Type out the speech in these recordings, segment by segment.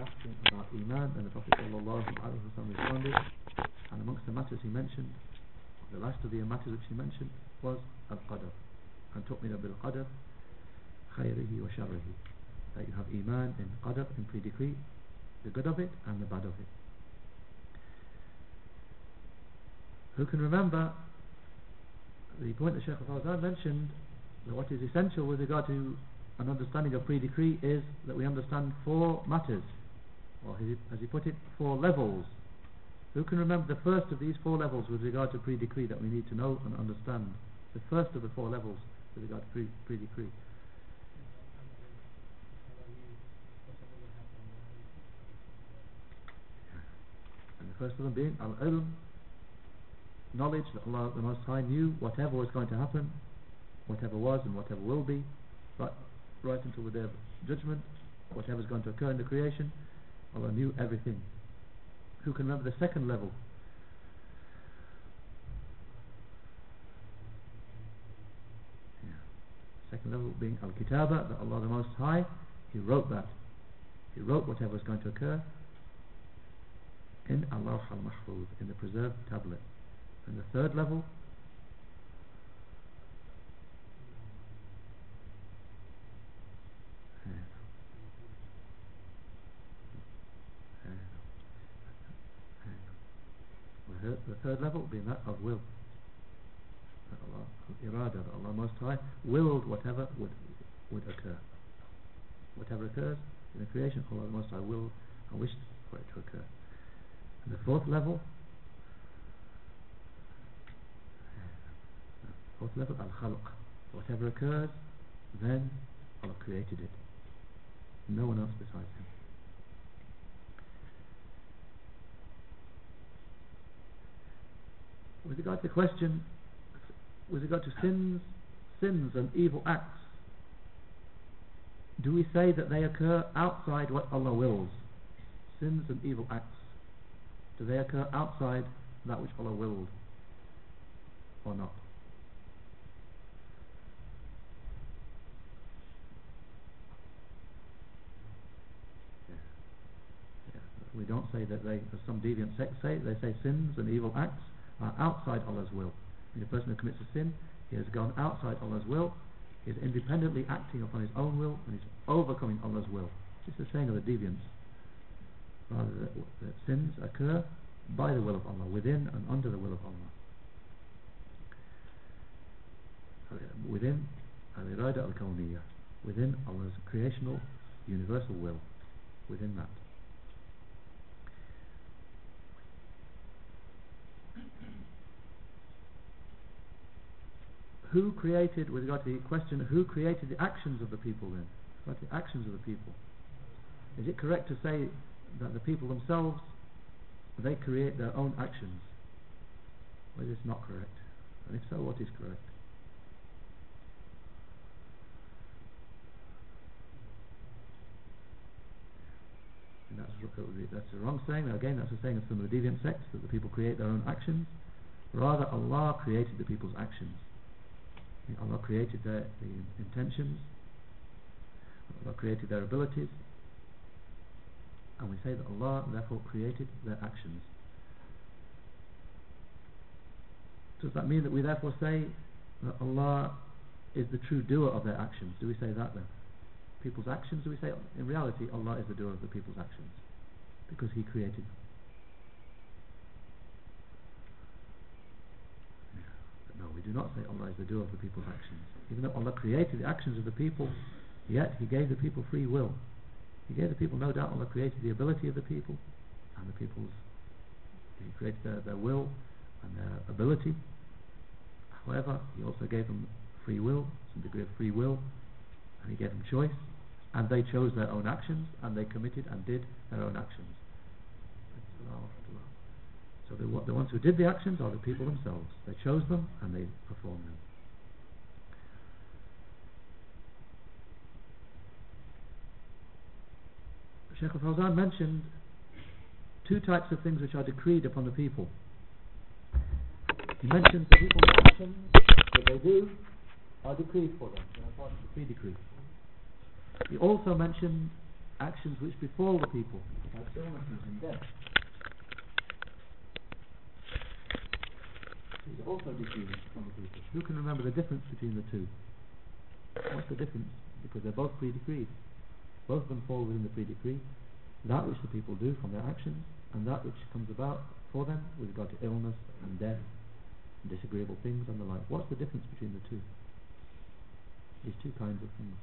asked him about Iman and the Prophet sallallahu alaihi wasallam responded and amongst the matters he mentioned the last of the matters which he mentioned was Al-Qadr and تؤمن بالقدر خيره وشره that you have Iman in Qadr in pre-decree the good of it and the bad of it who can remember the point that Sheikh Fawzan mentioned that what is essential with regard to an understanding of pre-decree is that we understand four matters or as he put it four levels. Who can remember the first of these four levels with regard to pre-decree that we need to know and understand? The first of the four levels with regard to pre-decree. And the first of them being al-ilm knowledge that Allah the Most High knew whatever was going to happen whatever was and whatever will be but right until the day of judgment whatever is going to occur in the creation Allah knew everything. Who can remember the second level? Yeah. second level being Al-Kitaba that Allah the Most High. He wrote that. He wrote whatever was going to occur in al-Lawh al-Mahfuz in the preserved tablet. And the third level the third level being that of will. That Allah, irada, that Allah Most High willed whatever would, would occur. Whatever occurs in the creation Allah Most High will and wished for it to occur. And the fourth level fourth level al-khalq. Whatever occurs then Allah created it. No one else besides him with regard to the question with regard to sins sins and evil acts do we say that they occur outside what Allah wills? Sins and evil acts do they occur outside that which Allah willed or not? We don't say that they, as some deviant sects say, they say sins and evil acts are outside Allah's will. The person who commits a sin, he has gone outside Allah's will, he is independently acting upon his own will, and is overcoming Allah's will. Is the saying of the deviants. Rather, that, that sins occur by the will of Allah, within and under the will of Allah. Within al-irada al-kawniyah, within Allah's creational universal will, within that. Who created, with regard to the question, who created the actions of the people then? What the actions of the people? Is it correct to say that the people themselves, they create their own actions? Or is this not correct? And if so, what is correct? And that's, that's the wrong saying. Again, that's the saying of some of the deviant sects, that the people create their own actions. Rather, Allah created the people's actions. Allah created their the intentions. Allah created their abilities. And we say that Allah therefore created their actions. Does that mean that we therefore say that Allah is the true doer of their actions? Do we say that then? People's actions? Do we say in reality Allah is the doer of the people's actions? Because he created them No, we do not say Allah is the doer of the people's actions. Even though Allah created the actions of the people, yet He gave the people free will. He gave the people, no doubt, Allah created the ability of the people and the people's, He created their, their will and their ability. However, He also gave them free will, some degree of free will, and He gave them choice, and they chose their own actions, and they committed and did their own actions. So the, the ones who did the actions are the people themselves. They chose them and they performed them. Sheikh al-Fawzan mentioned two types of things which are decreed upon the people. He mentioned the people's actions that they do are decreed for them. They are part of the pre-decree. He also mentioned actions which befall the people, like illnesses and death. Are also decreed from the people. Who can remember the difference between the two? What's the difference? Because they're both pre-decreed. Both of them fall within the pre-decree. That which the people do from their actions, and that which comes about for them with regard to illness and death, and disagreeable things and the like. What's the difference between the two? These two kinds of things.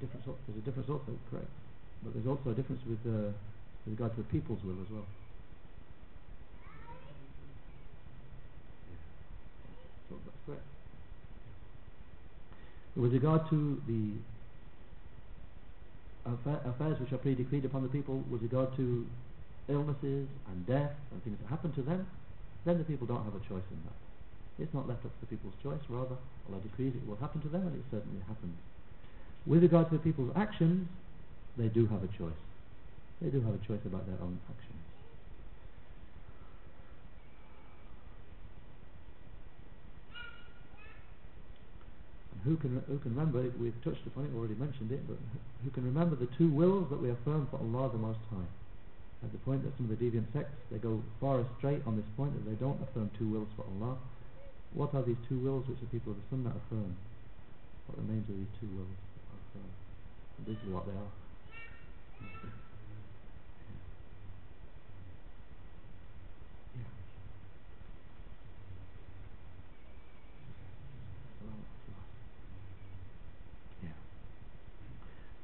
There's a difference. There's a difference also, correct? But there's also a difference with, uh, with regard to the people's will as well. So that's correct. With regard to the affa- affairs which are pre-decreed upon the people, with regard to illnesses and death and things that happen to them, then the people don't have a choice in that. It's not left up to the people's choice, rather Allah decrees it will happen to them and it certainly happens. With regard to the people's actions, they do have a choice. They do have a choice about their own actions. And who can who can remember? We've touched upon it, already mentioned it, but who can remember the two wills that we affirm for Allah the Most High? At the point that some of the deviant sects they go far astray on this point that they don't affirm two wills for Allah. What are these two wills which the people of the Sunnah affirm? What names of these two wills? This is what they are.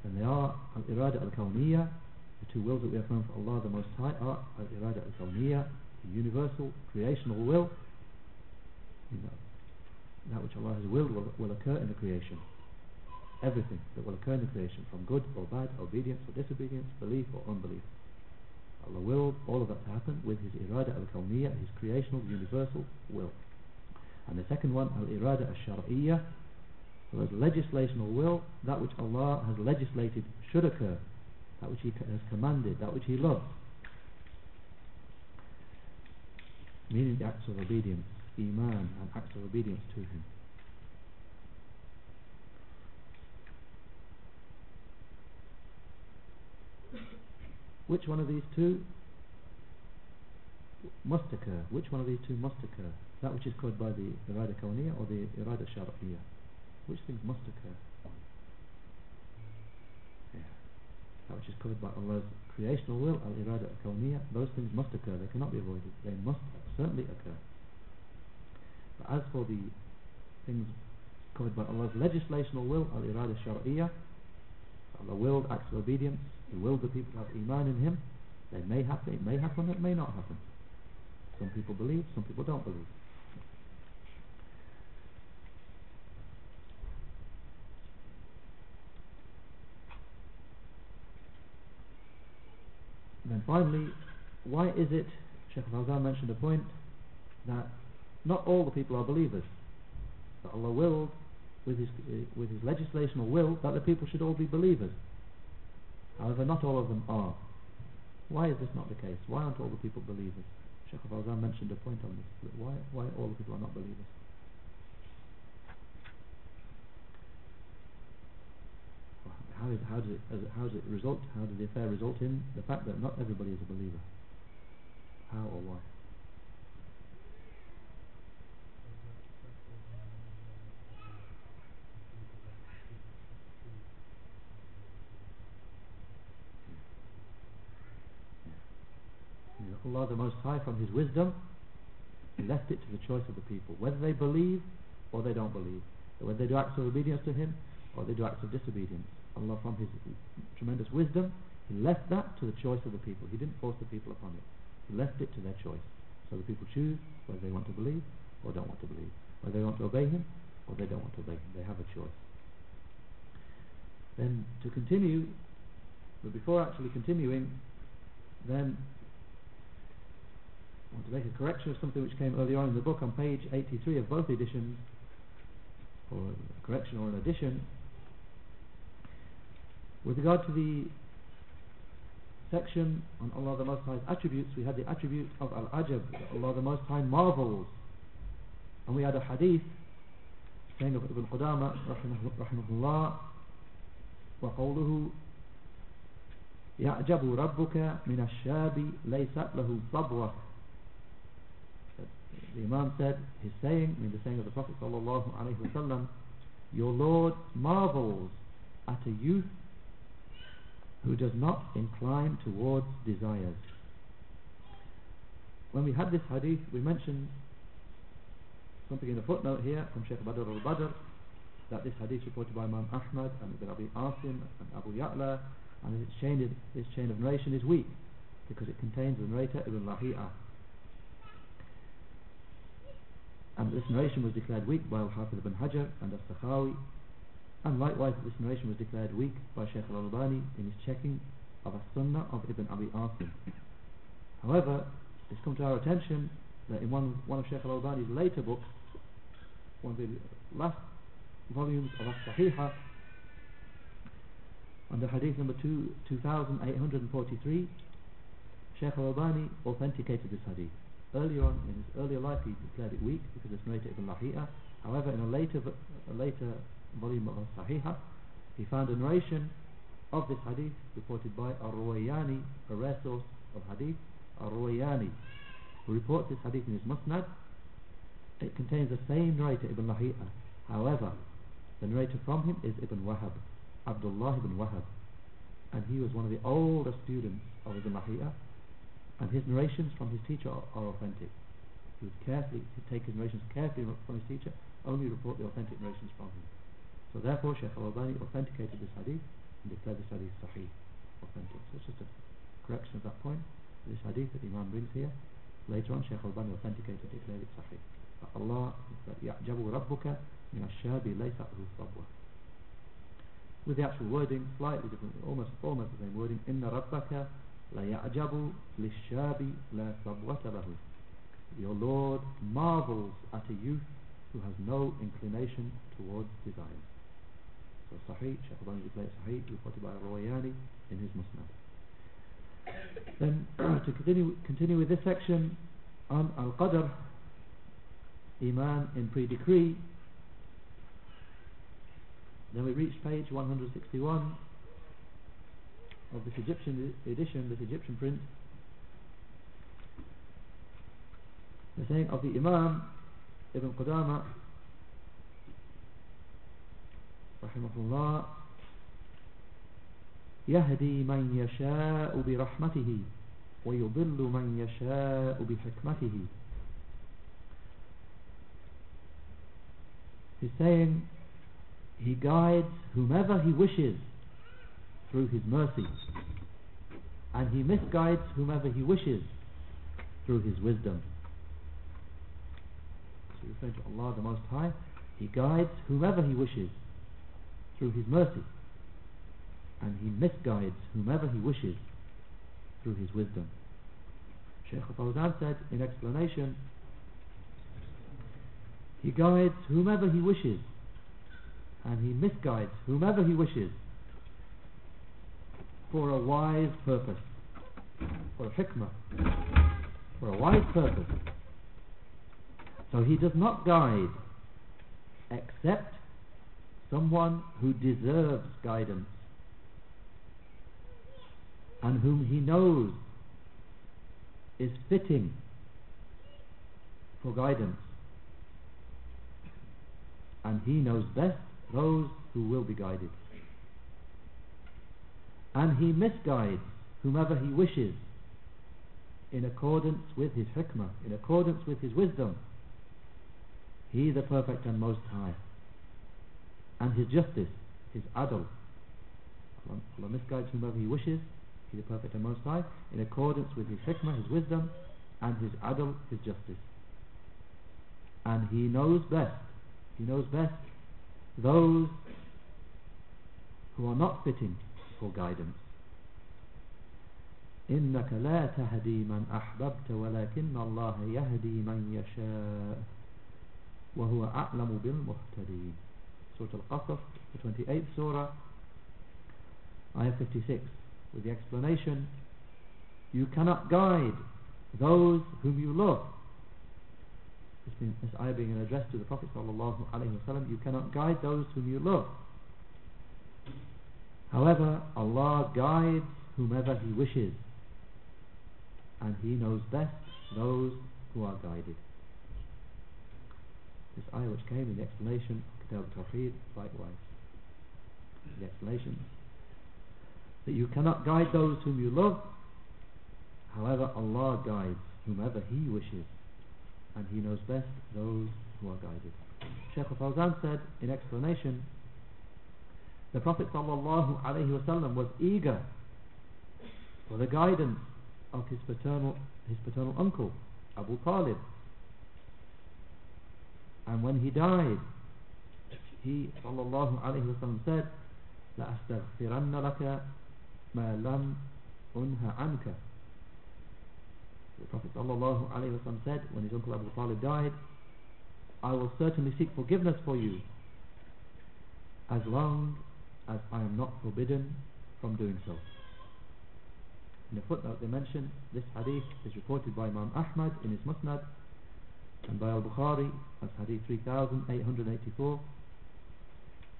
And they are al-irada al-kawniyya, the two wills that we affirm for Allah the Most High are al-irada al-kawniyya, the universal creational will, you know, that which Allah has willed will, will occur in the creation. Everything that will occur in the creation, from good or bad, obedience or disobedience, belief or unbelief. Allah willed all of that to happen with His irada al-kawniyya, His creational universal will. And the second one, al-irada al-shar'iyya, so legislational will, that which Allah has legislated should occur, that which He has commanded, that which He loves. Meaning the acts of obedience, iman, and acts of obedience to Him. Which one of these two must occur? Which one of these two must occur? That which is covered by the irada kawniyya or the irada shar'iyya? Which things must occur? That which is covered by Allah's creational will, al-irada kawniyya, those things must occur. They cannot be avoided. They must certainly occur. But as for the things covered by Allah's legislational will, al-irada shar'iyya, Allah willed acts of obedience, He willed the people have iman in Him. They may happen, it may happen, it may not happen. Some people believe, some people don't believe. And then finally, why is it, Sheikh Fawzan mentioned a point, that not all the people are believers. That Allah willed, with His, uh, with his legislational will, that the people should all be believers. However, not all of them are. Why is this not the case? Why aren't all the people believers? Sheikh Al-Fawzan mentioned a point on this. Why, why all the people are not believers? How, is, how, does it- how does it result? How does the affair result in the fact that not everybody is a believer? How or why? You know, Allah the Most High from His wisdom He left it to the choice of the people. Whether they believe or they don't believe. Whether they do acts of obedience to Him or they do acts of disobedience. Allah from His tremendous wisdom He left that to the choice of the people. He didn't force the people upon it. He left it to their choice. So the people choose whether they want to believe or don't want to believe. Whether they want to obey Him or they don't want to obey Him. They have a choice. Then to continue but before actually continuing then want to make a correction of something which came earlier on in the book on page 83 of both editions, or a correction or an addition. With regard to the section on Allah the Most High's attributes, we had the attribute of Al-Ajab, that Allah the Most High marvels And we had a hadith saying of Ibn Qudama rahimahullah وقوله يعجب ربك من الشاب ليست له صبوة the Imam said his saying, I mean the saying of the Prophet sallallahu your Lord marvels at a youth who does not incline towards desires. When we had this hadith we mentioned something in the footnote here from Sheikh Badr al-Badr that this hadith reported by Imam Ahmad and Ibn Abi Asim and Abu Ya'la and its chain, its chain of narration is weak because it contains the narrator Ibn Lahi'a and this narration was declared weak by Al-Hafiz ibn Hajar and As-Sakhawi. And likewise this narration was declared weak by Sheikh Al-Albani in his checking of a sunnah of Ibn Abi Asim. However it's come to our attention that in one, one of Sheikh Al-Albani's later books one of the last volumes of As-Sahihah under hadith number two, 2843 Sheikh Al-Albani authenticated this hadith earlier on in his earlier life he declared it weak because it's narrated Ibn Lahi'a however in a later a later volume of Sahihah he found a narration of this hadith reported by Ar-Ruwayani a rare source of hadith. Ar-Ruwayani who reports this hadith in his Musnad it contains the same narrator Ibn Lahi'a however the narrator from him is Ibn Wahab Abdullah ibn Wahab and he was one of the older students of Ibn Lahi'a and his narrations from his teacher are, are authentic he would carefully take his narrations carefully from his teacher only report the authentic narrations from him so therefore Shaykh al-Albani authenticated this hadith and declared this hadith sahih authentic so it's just a correction of that point this hadith that Imam brings here later on Shaykh al-Albani authenticated declared it sahih Allah يعجب ربك من الشاب ليس له صبوة with the actual wording slightly different almost almost the same wording إن ربك لَيَعْجَبُ لِلشَّابِ لَا صَبْوَةَ لَهُ Your Lord marvels at a youth who has no inclination towards desire. So Sahih, Shaykh Al-Albani declares Sahih, reported by Royani in his Musnad. Then to continue, continue with this section on Al-Qadr, Iman in pre-decree, then we reach page 161 of this Egyptian edition, this Egyptian print the saying of the Imam Ibn Qudama rahimahullah يهدي من يشاء برحمته ويضل من يشاء بحكمته He's saying he guides whomever he wishes through his mercy and he misguides whomever he wishes through his wisdom. So referring to Allah the Most High. He guides whomever he wishes through his mercy. And he misguides whomever he wishes through his wisdom. Shaykh Fawzan said in explanation he guides whomever he wishes and he misguides whomever he wishes for a wise purpose. For a hikmah. For a wise purpose. So he does not guide except someone who deserves guidance and whom he knows is fitting for guidance. And he knows best those who will be guided and he misguides whomever he wishes in accordance with his hikmah in accordance with his wisdom. He the perfect and most high and his justice his adl Allah, Allah misguides whomever he wishes he the perfect and most high in accordance with his hikmah his wisdom and his adl his justice. And he knows best he knows best those who are not fitting for guidance. إنك لا تهدي من أحببت ولكن الله يهدي من يشاء وهو أعلم بالمهتدين Surah Al-Qasas, the 28th Surah, Ayah 56, with the explanation, you cannot guide those whom you love. This, being, this ayah being an address to the Prophet ﷺ, you cannot guide those whom you love. However, Allah guides whomever He wishes, and He knows best those who are guided. This ayah which came in the explanation of Kitab al-Tawheed, likewise. The explanation that you cannot guide those whom you love, however, Allah guides whomever He wishes, and He knows best those who are guided. Shaykh al-Fawzan said in explanation, the Prophet wasallam was eager for the guidance of his paternal his paternal uncle Abu Talib. And when he died he wasallam said la astaghfiranna laka ma lam unha anka. The Prophet wasallam said when his uncle Abu Talib died I will certainly seek forgiveness for you as long as I am not forbidden from doing so. In the footnote they mention this hadith is reported by Imam Ahmad in his Musnad and by Al-Bukhari as hadith 3884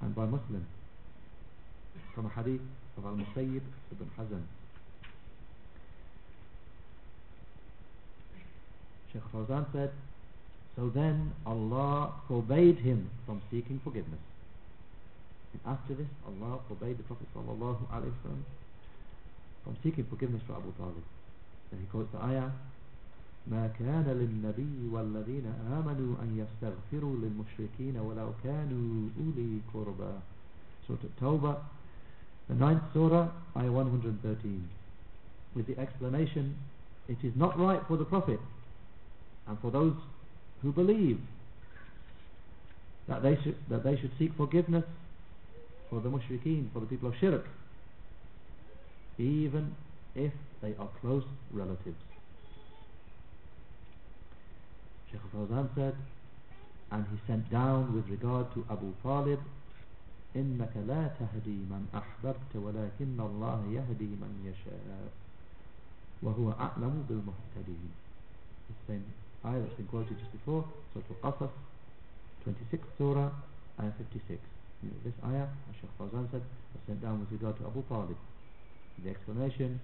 and by Muslim from a hadith of Al-Musayyib ibn Hazan. Sheikh Fawzan said, So then Allah forbade him from seeking forgiveness. And after this, Allah forbade the Prophet sallallahu alaihi wasallam from seeking forgiveness for Abu Talib. Then he quotes the ayah, ما كان للنبي والذين آمنوا أن يستغفروا للمشركين ولو كانوا أولي قربى Surah Tawbah, the ninth surah, ayah 113. With the explanation, it is not right for the Prophet and for those who believe that they should, that they should seek forgiveness for the mushrikeen, for the people of shirk, even if they are close relatives. Sheikh Fawzan said, and he sent down with regard to Abu Talib, إنك لا تهدي من أحببت ولكن الله يهدي من يشاء وهو أعلم بالمهتدين The same ayah that's been quoted just before, Surah Al-Qasas, 26th Surah, ayah 56. this ayah, as Shaykh Fawzan said, was sent down with regard to Abu Talib. The explanation,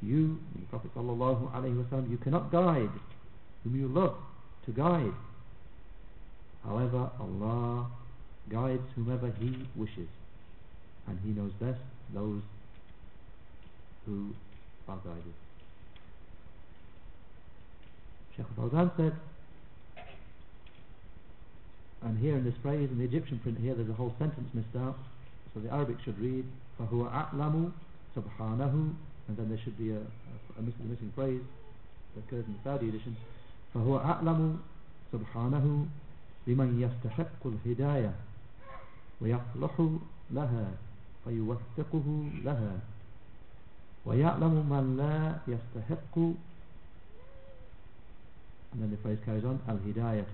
you, the Prophet sallallahu alaihi wasallam, you cannot guide whom you love to guide. However, Allah guides whomever He wishes, and He knows best those who are guided. Shaykh Fawzan said, and here in this phrase, in the Egyptian print here, there's a whole sentence missed out. So the Arabic should read, فَهُوَ أَعْلَمُ سُبْحَانَهُ And then there should be a, a, a missing, missing phrase that occurs in the Saudi edition. فَهُوَ أَعْلَمُ سُبْحَانَهُ بِمَنْ يَسْتَحِقُّ الْهِدَايَةِ ويصلح لها فيوفقه لها ويعلم من لا يستحق and then the phrase carries on الهداية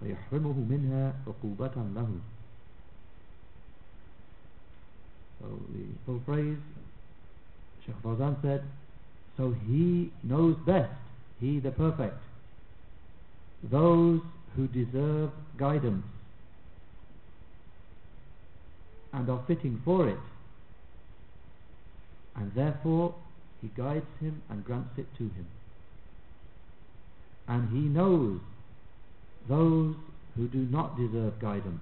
فيحرمه منها عقوبة له so the full phrase Sheikh Fawzan said so he knows best he the perfect those who deserve guidance and are fitting for it and therefore he guides him and grants it to him and he knows those who do not deserve guidance.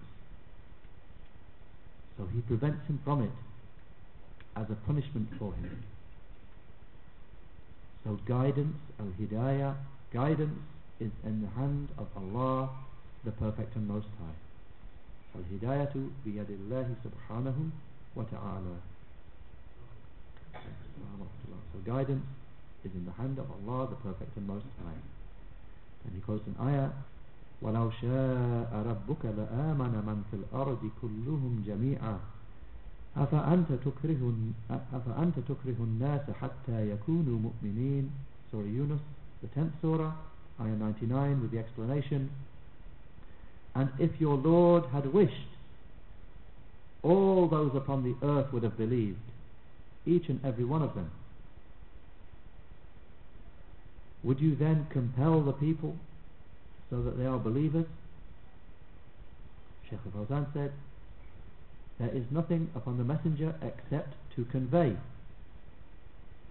So he prevents him from it as a punishment for him. So guidance, al-hidayah, guidance is in the hand of Allah, the Perfect and Most High. Al-hidayatu biyadillahi subhanahu wa ta'ala. So guidance is in the hand of Allah, the Perfect and Most High. And he quotes an ayah وَلَوْ شَاءَ رَبُّكَ لَآمَنَ مَنْ فِي الْأَرْضِ كُلُّهُمْ جَمِيعًا أفأنت تكره, أفأنت تكره الناس حتى يكونوا مؤمنين Surah Yunus, the 10th Surah, ayah 99 with the explanation and if your Lord had wished all those upon the earth would have believed each and every one of them would you then compel the people so that they are believers Shaykh al-Fawzan said there is nothing upon the messenger except to convey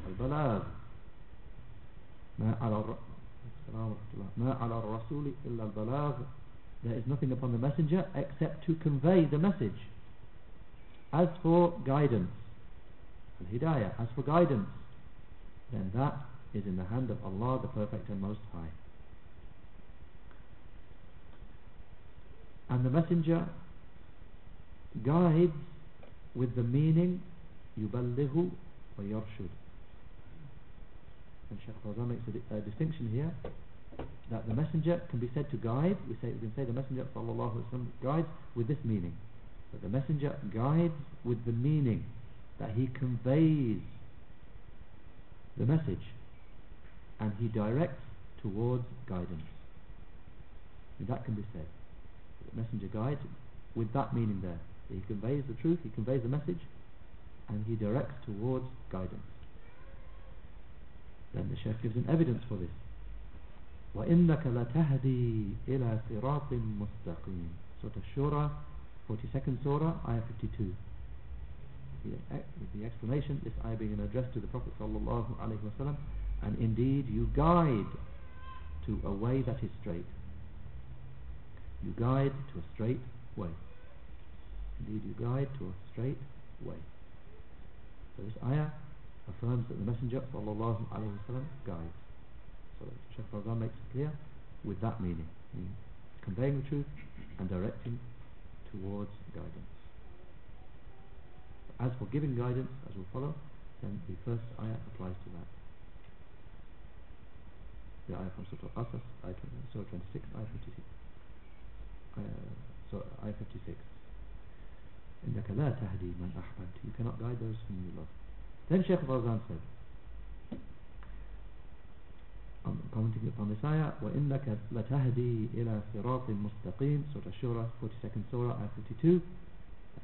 البلاغ ما على الر... ما على الرسول إلا البلاغ there is nothing upon the messenger except to convey the message as for guidance al-hidayah as for guidance then that is in the hand of Allah the perfect and most high and the messenger guides with the meaning يبلغ ويرشد and Shaykh Fawzan makes a, a, distinction here that the messenger can be said to guide we say we can say the messenger sallallahu alaihi wasallam guides with this meaning that the messenger guides with the meaning that he conveys the message and he directs towards guidance and that can be said the messenger guides with that meaning there he conveys the truth he conveys the message and he directs towards guidance then the Shaykh gives an evidence for this وَإِنَّكَ لَتَهْدِي إِلَى صِرَاطٍ مُسْتَقِيمٍ Surah Shura 42nd Surah Ayah 52 the, the explanation this ayah being an address to the Prophet sallallahu alaihi wasallam and indeed you guide to a way that is straight you guide to a straight way. Indeed you guide to a straight way. So this ayah affirms that the Messenger sallallahu wasallam guides. So Shaykh Fawzan makes it clear with that meaning, conveying the truth and directing towards guidance. As for giving guidance, as will follow, then the first ayah applies to that. The ayah from Surah Al-Qasas, Surah 26, ayah 56. Uh, so ayah 56. إنك لا تهدي من أحببت you cannot guide those whom you love then Shaykh Fawzan said um, commenting upon this ayah وإنك لتهدي إلى صراط مستقيم Surah Shura 42nd Surah ayah 52).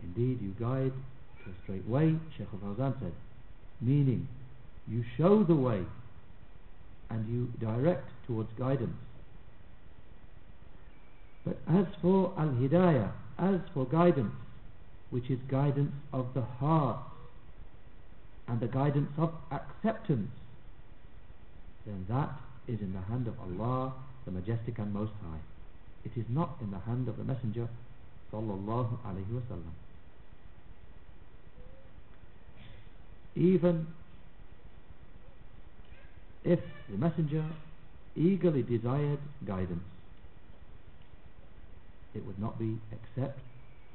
indeed you guide to a straight way Shaykh Fawzan said meaning you show the way and you direct towards guidance but as for al-hidayah, as for guidance, which is guidance of the heart and the guidance of acceptance, then that is in the hand of Allah, the Majestic and Most High. It is not in the hand of the Messenger sallallahu even if the messenger eagerly desired guidance it would not be except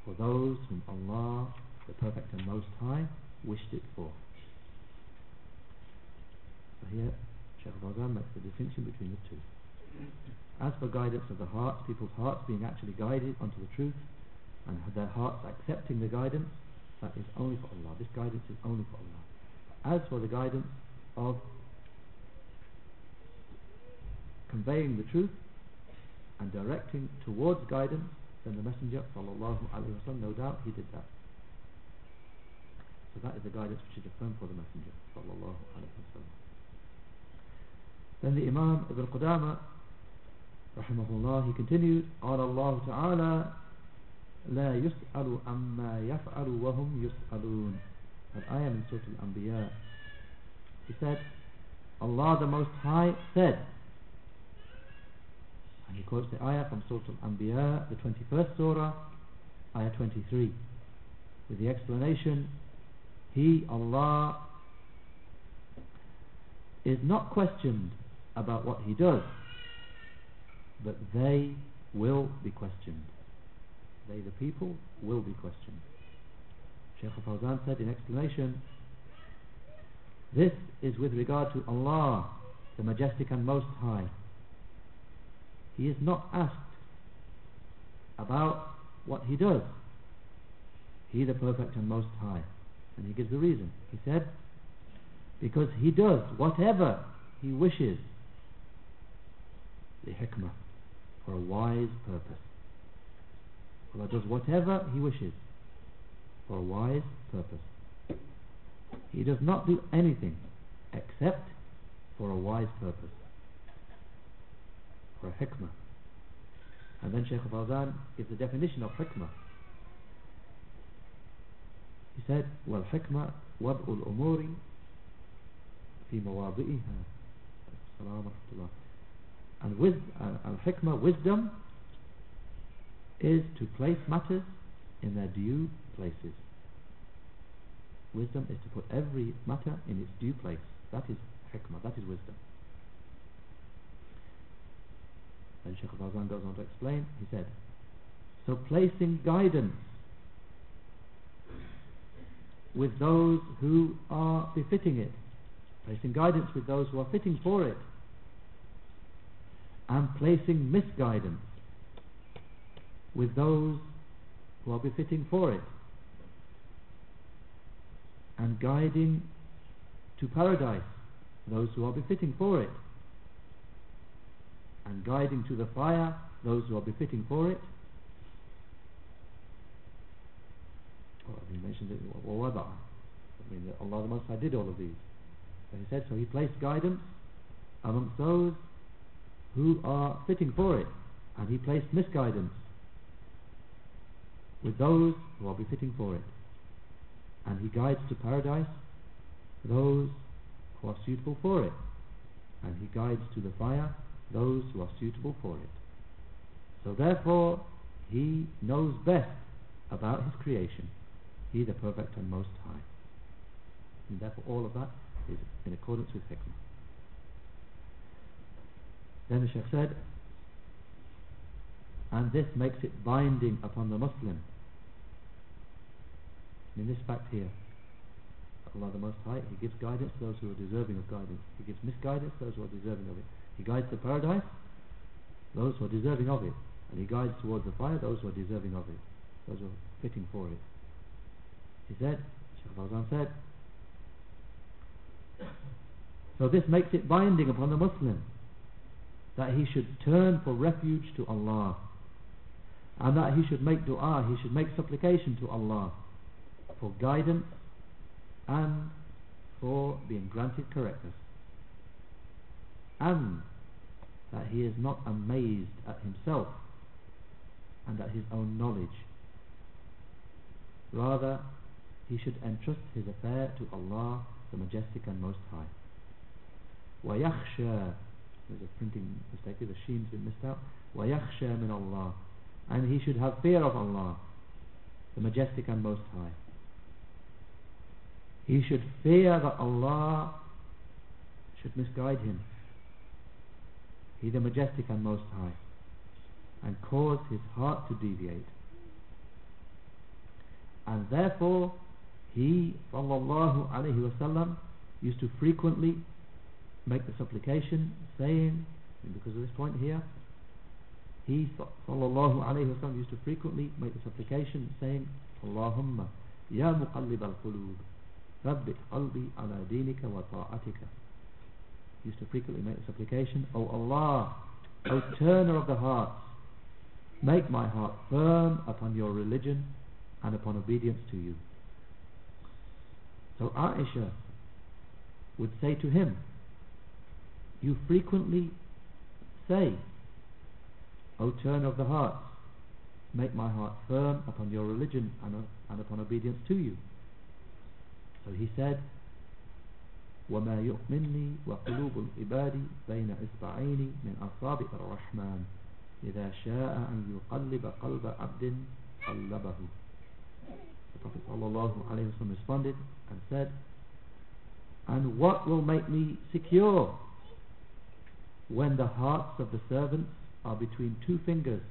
for those whom Allah the perfect and most high wished it for. So here Shaykh Fawzan makes the distinction between the two. As for guidance of the hearts people's hearts being actually guided onto the truth and their hearts accepting the guidance that is only for Allah. This guidance is only for Allah. As for the guidance of conveying the truth and directing towards guidance, then the Messenger sallallahu alaihi wasallam, no doubt he did that. So that is the guidance which is affirmed for the Messenger sallallahu alaihi wasallam. Then the Imam Ibn Qudama rahimahullah he continued قال الله تعالى لا يسأل عما يفعل وهم يسألون Al-ayah in Surah Al-Anbiya He said Allah the Most High said and he quotes the ayah from Surah Al-Anbiya the 21st Surah ayah 23 with the explanation He Allah is not questioned about what he does but they will be questioned. They the people will be questioned. Shaykh al Fawzan said in explanation this is with regard to Allah the Majestic and Most High he is not asked about what he does. He the Perfect and Most High. And he gives the reason. He said because he does whatever he wishes. The hikmah for a wise purpose. Allah does whatever he wishes for a wise purpose. He does not do anything except for a wise purpose, for a hikmah. And then Shaykh Fawzan gives the definition of hikmah. He said, والحكمة وضع الأمور في مواضعها السلام ورحمة الله and with uh, al-hikmah wisdom is to place matters in their due places wisdom is to put every matter in its due place that is hikmah that is wisdom Then Shaykh Fawzan goes on to explain. He said so placing guidance with those who are befitting it placing guidance with those who are fitting for it and placing misguidance with those who are befitting for it and guiding to paradise those who are befitting for it and guiding to the fire those who are befitting for it well, he mentioned it وَوَضَعَ I mean Allah the Most High did all of these so he said so he placed guidance amongst those who are fitting for it and he placed misguidance with those who are befitting for it and he guides to paradise those who are suitable for it and he guides to the fire those who are suitable for it. So therefore he knows best about his creation. He the perfect and most high. And therefore all of that is in accordance with hikmah. Then the Sheikh said and this makes it binding upon the Muslim. In this fact here Allah the Most High He gives guidance to those who are deserving of guidance. He gives misguidance to those who are deserving of it He guides to paradise those who are deserving of it. And He guides towards the fire those who are deserving of it. Those who are fitting for it. He said Shaykh Fawzan said so this makes it binding upon the Muslim that he should turn for refuge to Allah. And that he should make dua he should make supplication to Allah for guidance and for being granted correctness and that he is not amazed at himself and at his own knowledge rather he should entrust his affair to Allah the majestic and most high ويخشى there's a printing mistake here the sheen's been missed out ويخشى من Allah and he should have fear of Allah the majestic and most high he should fear that Allah should misguide him He the Majestic and Most High, and cause his heart to deviate. And therefore, he, sallallahu alayhi wasallam, used to frequently make the supplication, saying, because of this point here, he, sallallahu alayhi wasallam, used to frequently make the supplication, saying, Allahumma, ya muqallib al-qulub, thabbit qalbi ala dinika wa ta'atika used to frequently make this supplication O Allah O turner of the hearts make my heart firm upon your religion and upon obedience to you. So Aisha would say to him you frequently say O turner of the hearts make my heart firm upon your religion and, uh, and upon obedience to you so he said وما يؤمنني وقلوب العباد بين إصبعين من أصابع الرحمن إذا شاء أن يقلب قلب عبد قلبه The Prophet ﷺ responded and said And what will make me secure when the hearts of the servants are between two fingers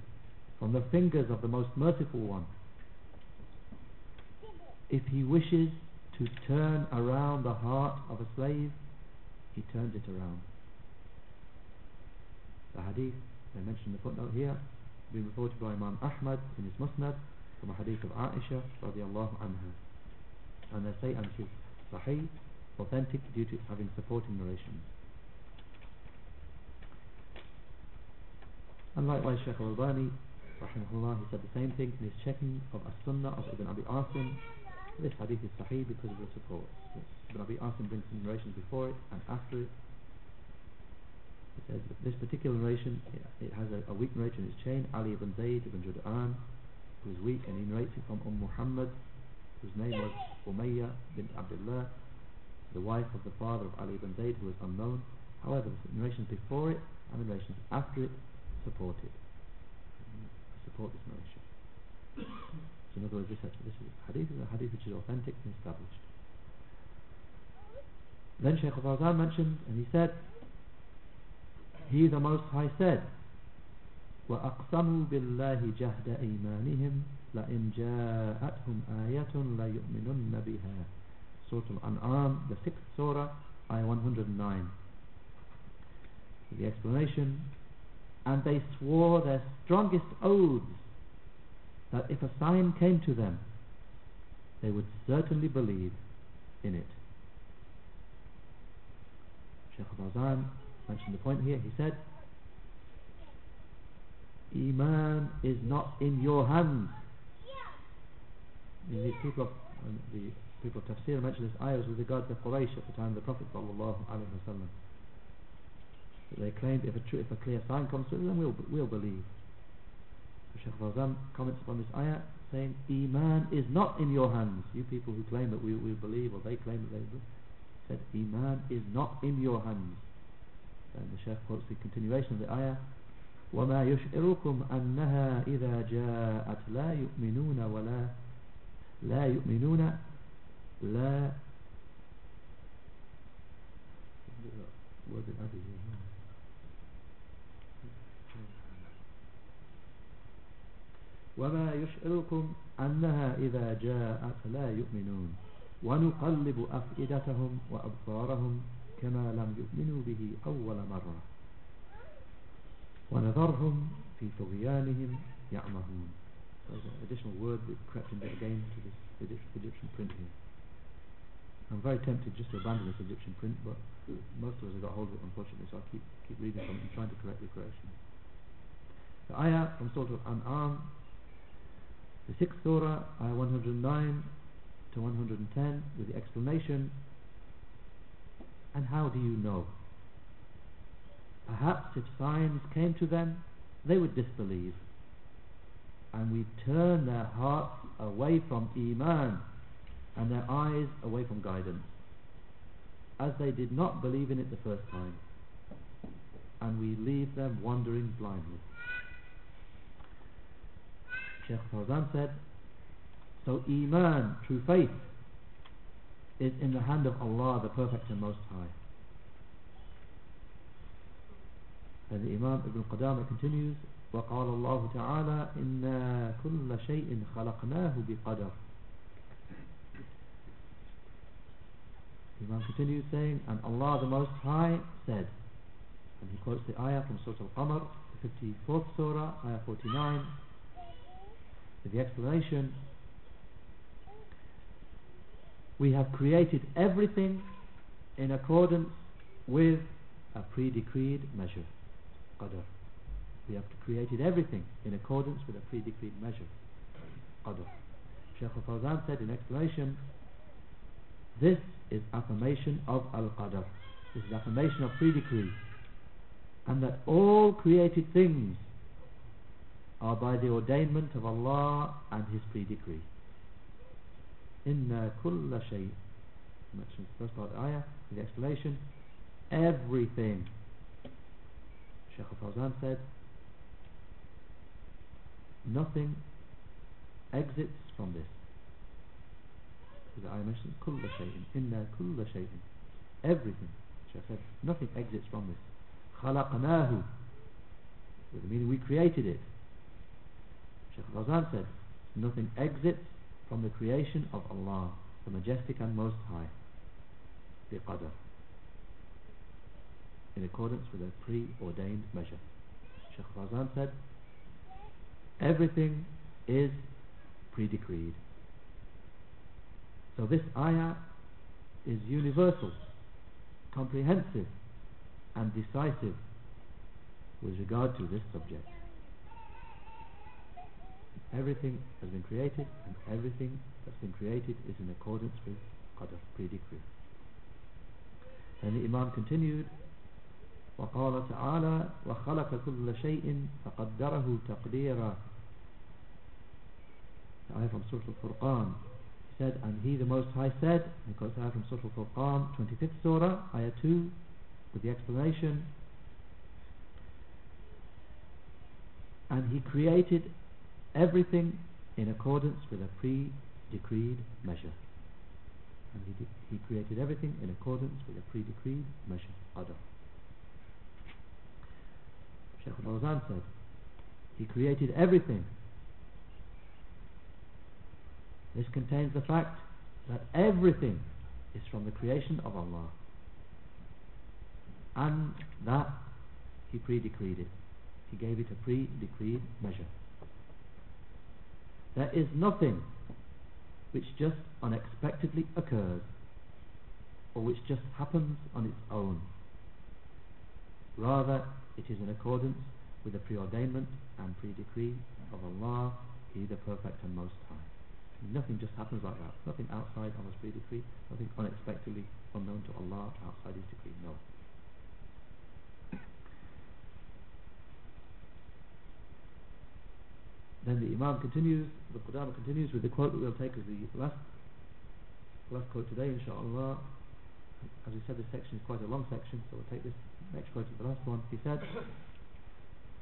from the fingers of the most merciful one if he wishes to turn around the heart of a slave he turns it around. The hadith I mentioned the footnote here being reported by Imam Ahmad in his Musnad from a hadith of Aisha radiallahu anha. And they say and is sahih authentic due to having supporting narrations. And likewise Shaykh al-Albani rahimahullah he said the same thing in his checking of as-sunnah of Ibn Abi Asim this hadith is sahih because of the support. Ibn Abi Asim brings some narrations before it and after it. It says that this particular narration, it, it has a, a weak narrator in its chain, Ali ibn Zayd ibn Jud'an, who is weak, and he narrates it from Umm Muhammad, whose name was Umayyah bint Abdullah, the wife of the father of Ali ibn Zayd, who is unknown. However, the narrations before it and the narrations after it support it. Support this narration synagogue of said This is hadith is a hadith which is authentic and established. Then Shaykh al-Fawzan mentioned, and he said, He the Most High said, وَأَقْسَمُوا بِاللَّهِ جَهْدَ أَيْمَانِهِمْ لَإِنْ جَاءَتْهُمْ آيَةٌ لَيُؤْمِنُنَّ بِهَا Surah Al-An'am, the sixth surah, ayah 109. The explanation, and they swore their strongest oaths that if a sign came to them, they would certainly believe in it. Shaykh Fawzan mentioned the point here. He said, Iman is not in your hands. The people of the people of Tafsir mentioned this ayah with regard to Quraysh at the time of the Prophet sallallahu. They claimed if a, true, if a clear sign comes to them, we'll, we'll believe. Sheikh Fawzan comments upon this ayah saying, Iman is not in your hands. You people who claim that we, we believe or they claim that they believe, said, Iman is not in your hands. And the Sheikh quotes the continuation of the ayah, وَمَا ma أَنَّهَا إِذَا جَاءَتْ لَا يُؤْمِنُونَ وَلَا لَا يُؤْمِنُونَ لَا was it other year? وما يشعركم أنها إذا جاءت لا يؤمنون ونقلب أفئدتهم وأبصارهم كما لم يؤمنوا به أول مرة ونذرهم في طغيانهم يعمهون There's an additional word that crept in again to this Egyptian print here. I'm very tempted just to abandon this Egyptian print, but most of us have got hold of it unfortunately, so I keep keep reading from it and trying to correct the correction. The ayah from Surah Al-An'am, the sixth surah, ayah 109 to 110, with the explanation, and how do you know? Perhaps if signs came to them, they would disbelieve. And we turn their hearts away from Iman and their eyes away from guidance, as they did not believe in it the first time. And we leave them wandering blindly. Sheikh Fawzan said, so Iman, true faith, is in the hand of Allah, the Perfect and Most High. And the Imam Ibn Qudama continues, وَقَالَ اللَّهُ تَعَالَى إِنَّا كُلَّ شَيْءٍ خَلَقْنَاهُ بِقَدَرٍ The Imam continues saying, and Allah the Most High said, and he quotes the ayah from Surah Al-Qamar, 54th Surah, ayah 49, with the explanation, we have created everything in accordance with a pre-decreed measure, qadr. We have created everything in accordance with a pre-decreed measure, qadr. Shaykh al-Fawzan said in explanation, this is affirmation of al-qadr. This is affirmation of pre-decree. And that all created things are by the ordainment of Allah and His pre-decree. Inna kulla shay. Mentions the first part of the ayah, the explanation. Everything. Shaykh al-Fawzan said, nothing exits from this. The ayah mentions kulla shay'in. Inna kulla shay'in. Everything. Shaykh said, nothing exits from this. خلقناه. With the meaning we created it. Shaykh al-Fawzan said, nothing exits from the creation of Allah, the Majestic and Most High, the biqadr, in accordance with a preordained measure. Shaykh Fawzan said, everything is pre-decreed. So this ayah is universal, comprehensive, and decisive with regard to this subject. Everything has been created and everything that's been created is in accordance with Qadr, pre-decree. And the Imam continued وقال تعالى وخلق كل شيء فقدره تقديرا the ayah from Surah Al-Furqan he said and he the Most High said because ayah from Surah Al-Furqan 25th Surah ayah 2 with the explanation and he created everything in accordance with a pre-decreed measure. And he, he created everything in accordance with a pre-decreed measure qadr Shaykh al-Fawzan said he created everything. This contains the fact that everything is from the creation of Allah. And that he pre-decreed it. He gave it a pre-decreed measure there is nothing which just unexpectedly occurs or which just happens on its own. Rather it is in accordance with the preordainment and pre-decree of Allah He the perfect and most high. Nothing just happens like that. Nothing outside Allah's pre-decree nothing unexpectedly unknown to Allah outside His decree. No then the Imam continues the Qudama continues with the quote that we'll take as the last last quote today inshallah as we said this section is quite a long section so we'll take this next quote as the last one he said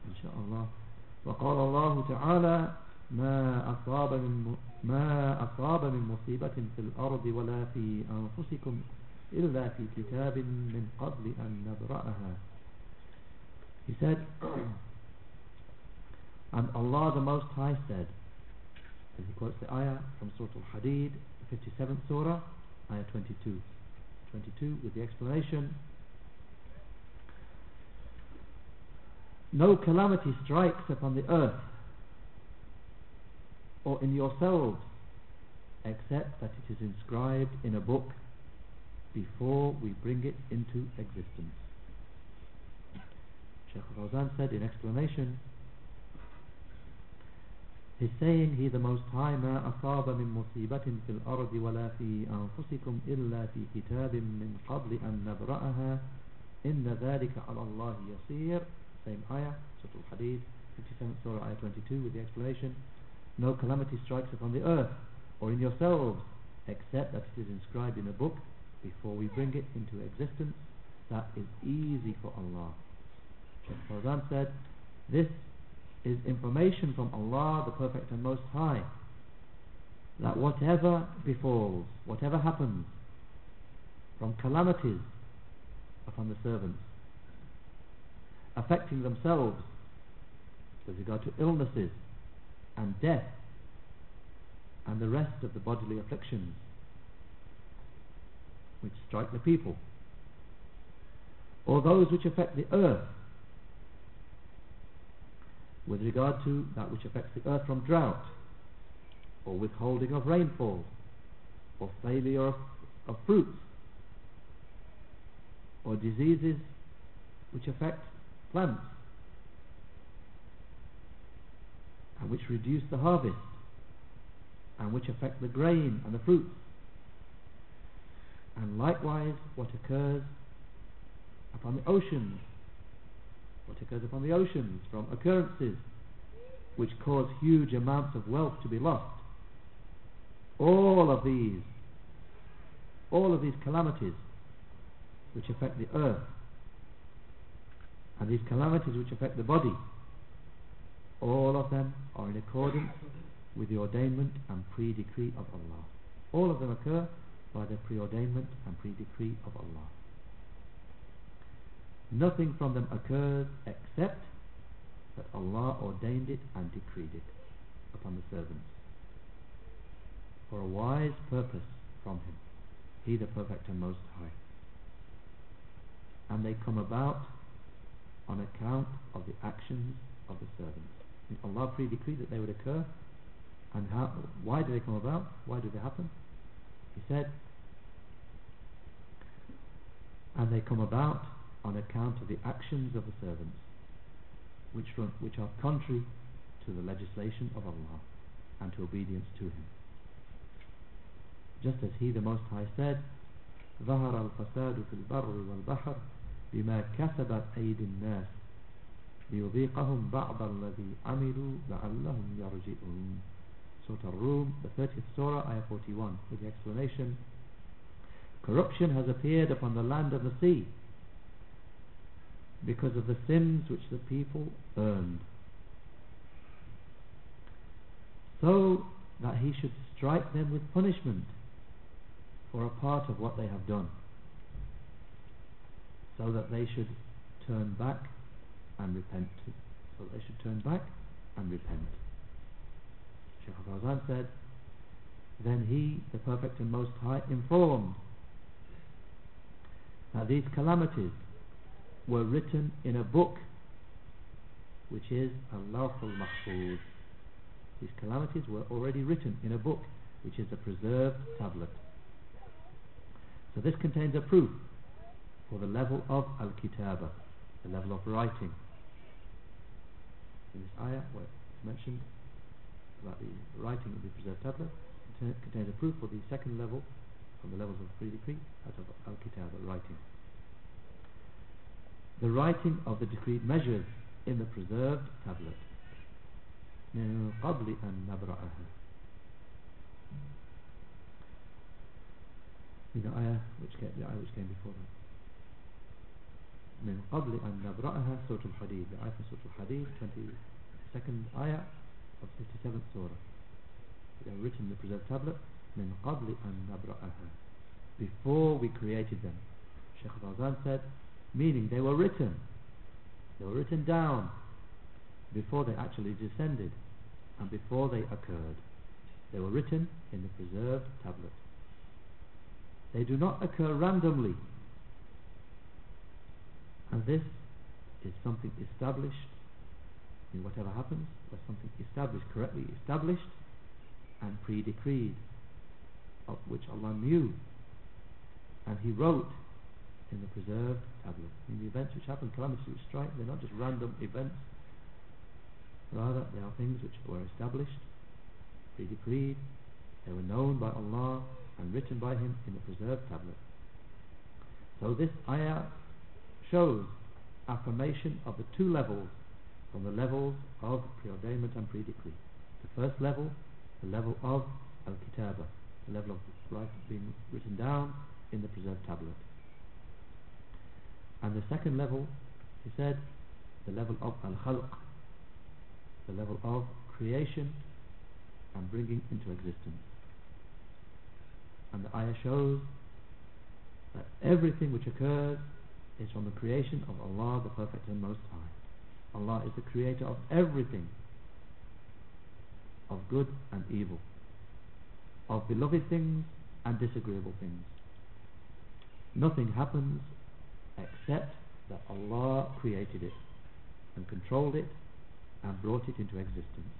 inshallah وقال الله تعالى ما أصاب من ما أصاب من مصيبة في الأرض ولا في أنفسكم إلا في كتاب من قبل أن نبرأها He said and Allah the Most High said as he quotes the ayah from Surah Al-Hadid the 57th surah ayah 22 22 with the explanation no calamity strikes upon the earth or in yourselves except that it is inscribed in a book before we bring it into existence. Shaykh Fawzan said in explanation He's saying He the Most High ما أصاب من مصيبة في الأرض ولا في أنفسكم إلا في كتاب من قبل أن نبرأها إن ذلك على الله يصير same ayah Surah Al-Hadid 57th Surah ayah 22 with the explanation. No calamity strikes upon the earth or in yourselves except that it is inscribed in a book before we bring it into existence. That is easy for Allah. Shaykh Fawzan said this is information from Allah the Perfect and Most High that whatever befalls, whatever happens from calamities upon the servants affecting themselves with regard to illnesses and death and the rest of the bodily afflictions which strike the people or those which affect the earth with regard to that which affects the earth from drought or withholding of rainfall or failure of, of fruits or diseases which affect plants and which reduce the harvest and which affect the grain and the fruits. And likewise what occurs upon the oceans what occurs upon the oceans from occurrences which cause huge amounts of wealth to be lost. All of these all of these calamities which affect the earth and these calamities which affect the body all of them are in accordance with the ordainment and pre-decree of Allah. All of them occur by the preordainment and pre-decree of Allah nothing from them occurs except that Allah ordained it and decreed it upon the servants. For a wise purpose from him he the perfect and most high. And they come about on account of the actions of the servants. Allah pre-decreed that they would occur. And how, why do they come about? Why do they happen? He said and they come about on account of the actions of the servants which, run, which are contrary to the legislation of Allah and to obedience to Him. Just as He the Most High said, ظهر الفساد في البر والبحر بما كسبت أيدي الناس ليذيقهم بعض الذي عملوا لعلهم يرجئون Surah Al-Rum, the 30th Surah, Ayah 41, with the explanation Corruption has appeared upon the land and the sea because of the sins which the people earned. So that he should strike them with punishment for a part of what they have done. So that they should turn back and repent. So they should turn back and repent. Shaykh Al-Fawzan said, Then he, the Perfect and Most High, informed that these calamities were written in a book which is al-Lawh al-Mahfuz. These calamities were already written in a book which is a preserved tablet. So this contains a proof for the level of al-kitaba, the level of writing. In this ayah where it's mentioned about the writing of the preserved tablet, contains a proof for the second level from the levels of pre-decree, out of al-kitaba, writing the writing of the decreed measures in the preserved tablet. من قبل أن نبرأها in the ayah which came, the ayah which came before that. من قبل أن نبرأها سورة الحديد the ayah from سورة الحديد 22nd ayah of 57th surah. They have written the preserved tablet. من قبل أن نبرأها before we created them Shaykh Fawzan said meaning they were written. They were written down before they actually descended and before they occurred. They were written in the preserved tablet. They do not occur randomly. And this is something established in whatever happens there's something established correctly established and pre-decreed of which Allah knew. And He wrote in the preserved tablet. In the events which happen calamities which strike they're not just random events. Rather they are things which were established pre-decreed they were known by Allah and written by him in the preserved tablet. So this ayah shows affirmation of the two levels from the levels of preordainment and pre-decree. The first level the level of al-kitaba the level of right being written down in the preserved tablet and the second level he said the level of al-khalq the level of creation and bringing into existence. And the ayah shows that everything which occurs is from the creation of Allah the Perfect and Most High. Allah is the creator of everything of good and evil of beloved things and disagreeable things. Nothing happens except that Allah created it and controlled it and brought it into existence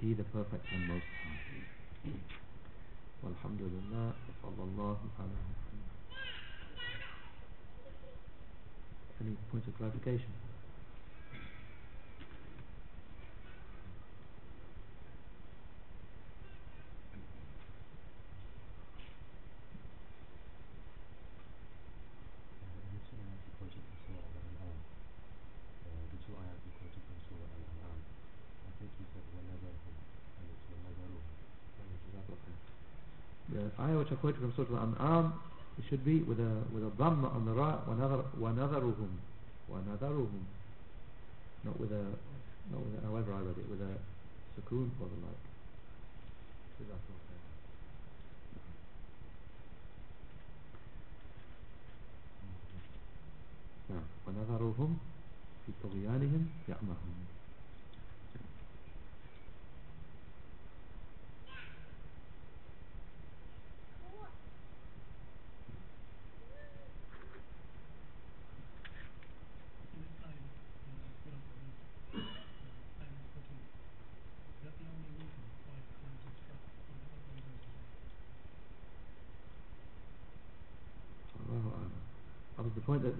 He the Perfect and Most High والحمد لله وصلى الله على محمد Any points of clarification? quoted from Surah Al-An'am it should be with a with a dhamma on the ra وَنَذَرُهُمْ وَنَذَرُهُمْ not with a not with a, however I read it with a sukoon or the like وَنَذَرُهُمْ في طغيانهم يعمهون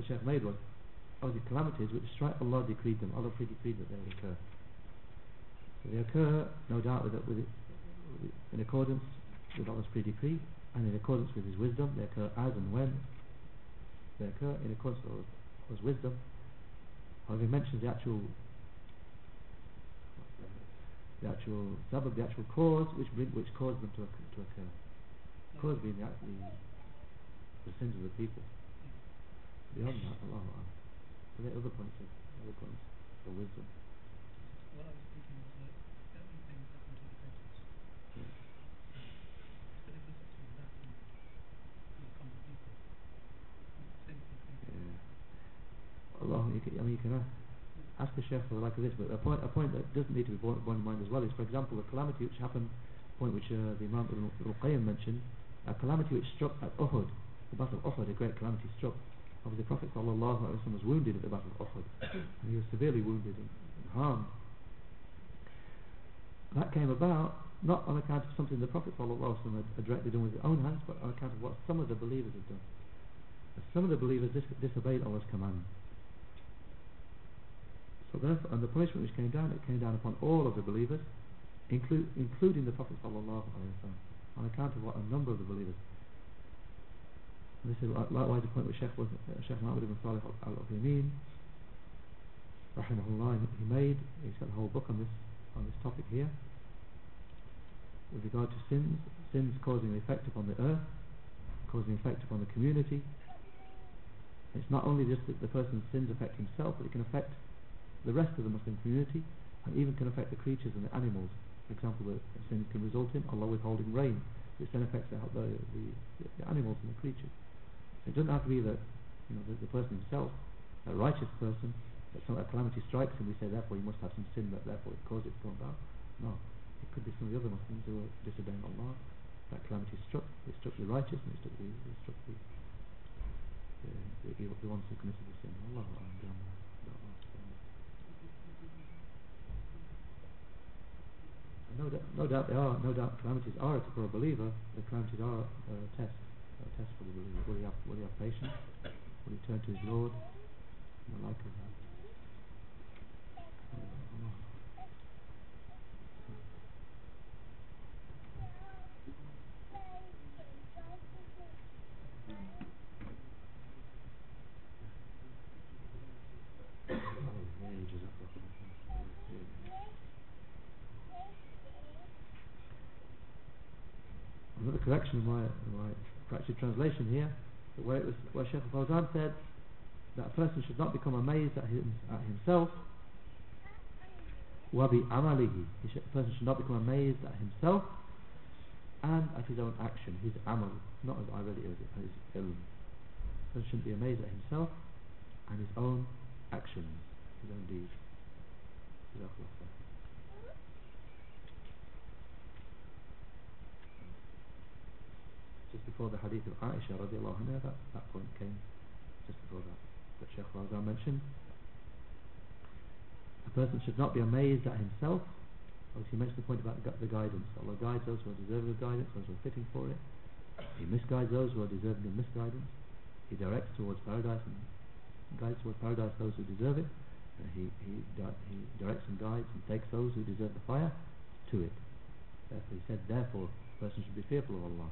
the the made was the calamities which strike Allah decreed them Allah pre-decreed that they will occur so they occur no doubt with, with, with in accordance with Allah's pre-decree and in accordance with His wisdom they occur as and when they occur in accordance with was wisdom. However, he mentions the actual the actual sabab, the actual cause which bring, which caused them to, occur, to occur. Cause being the, the, the sins of the people. Beyond that, Allah Allah. Are there other points of other points for wisdom? What I was thinking was that certain things happen to the prophets. Yeah. But if this is from that, the common people. Same thing. Yeah. Allah, you can, I mean, you can ask, ask the Sheikh for the like of this, but a point, a point that doesn't need to be borne, borne in mind as well is, for example, a calamity which happened, point which uh, the Imam Ibn Qayyim mentioned, a calamity which struck at Uhud, the Battle of Uhud, a great calamity struck Obviously, the Prophet ﷺ was wounded at the Battle of Uhud, and he was severely wounded and, and harmed. That came about not on account of something the Prophet ﷺ had, had directly done with his own hands, but on account of what some of the believers had done. Some of the believers dis disobeyed Allah's command. So therefore, and the punishment which came down, it came down upon all of the believers, inclu including the Prophet ﷺ, on account of what a number of the believers. and this is likewise the point which Sheikh, was, uh, Sheikh Muhammad ibn Salih al-Uthaymeen, rahimahullah, he made, he's got a whole book on this, on this topic here, with regard to sins, sins causing an effect upon the earth, causing an effect upon the community. It's not only just that the person's sins affect himself, but it can affect the rest of the Muslim community and even can affect the creatures and the animals. For example, the sin can result in Allah withholding rain, which then affects the, the, the, the animals and the creatures. It doesn't have to be that you know the, the person himself, a righteous person, that some calamity strikes and we say therefore he must have some sin that therefore it caused it to come about. No, it could be some of the other Muslims who are disobeying Allah. That calamity struck, it struck the righteous and it struck the, it struck the, the, the, the, ones who committed the sin. Allah, Allah, no, doubt, no doubt there are, no doubt calamities are for a believer. The calamities are a test, test for the believer. Will he have, will he have patience? Will he turn to his Lord? And the like of that. In my, corrected translation here, where, it was, where Sheikh Fawzan said that a person should not become amazed at, him, at himself. Wabi amalihi a person should not become amazed at himself and at his own action his amal not as I read it as his ilm a person shouldn't be amazed at himself and his own actions his own deeds just before the hadith of Aisha radiallahu anha that, that point came just before that that Sheikh Fawzan mentioned. A person should not be amazed at himself. Obviously he mentioned the point about the guidance. Allah guides those who are deserving of guidance those who are fitting for it. He misguides those who are deserving of misguidance. He directs towards paradise and guides towards paradise those who deserve it. And he, he, he directs and guides and takes those who deserve the fire to it. Therefore he said therefore a person should be fearful of Allah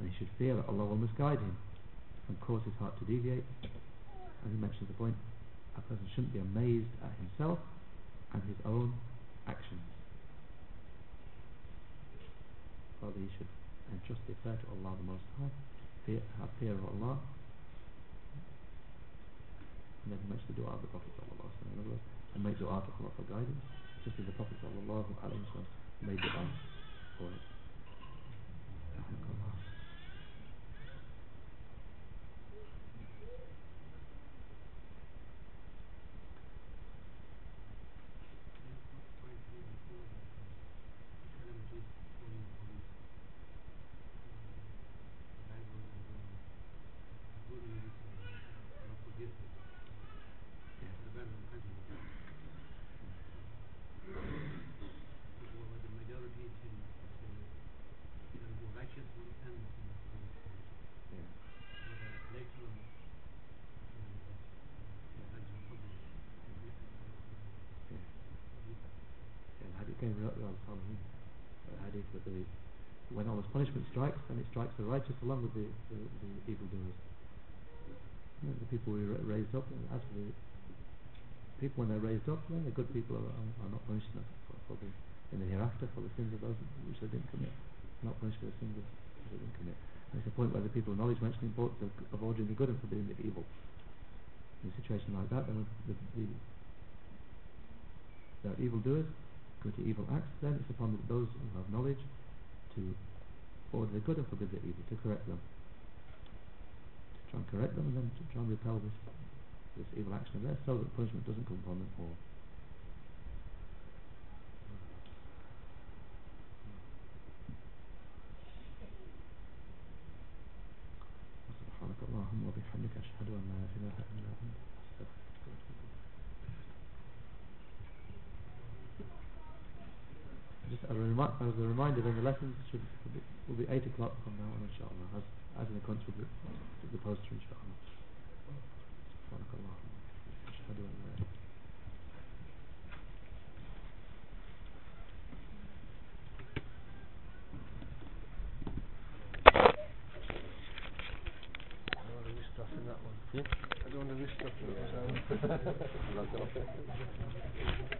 and he should fear that Allah will misguide him and cause his heart to deviate. As he mentions the point a person shouldn't be amazed at himself and his own actions. Rather he should entrust the affair to Allah the Most High fear, have fear of Allah. And then he mentions the dua of the Prophet and make dua to Allah for guidance just as the Prophet made dua for it came him hadith with the when Allah's punishment strikes then it strikes the righteous along with the, the, the evildoers You know, the people who are raised up, and as for the people when they're raised up, then the good people are, are, not punished the, for, for the, in the hereafter for the sins of those which they didn't commit. Not punished for the sins which they didn't commit. And it's a point where the people of knowledge mentioning both the, of ordering the good and forbidding the evil. In a situation like that, then the, the, there are evildoers, commit evil acts, then it's upon the, those who have knowledge to order the good and forbid the evil, to correct them. To try and correct them and then to try and repel this this evil action of theirs so that punishment doesn't come upon them all. سبحانك اللهم وبحمدك أشهد أن لا إله إلا أنت Just as a, remi- as a reminder, then the lessons should will be, will be 8 o'clock from now on, inshallah, as, as in accordance with the, with the poster, inshallah. سبحانك اللهم وبحمدك أشهد أن لا إله I don't want to risk stuffing that one. I don't want to risk stuffing that one.